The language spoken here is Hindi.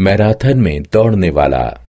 मैराथन में दौड़ने वाला।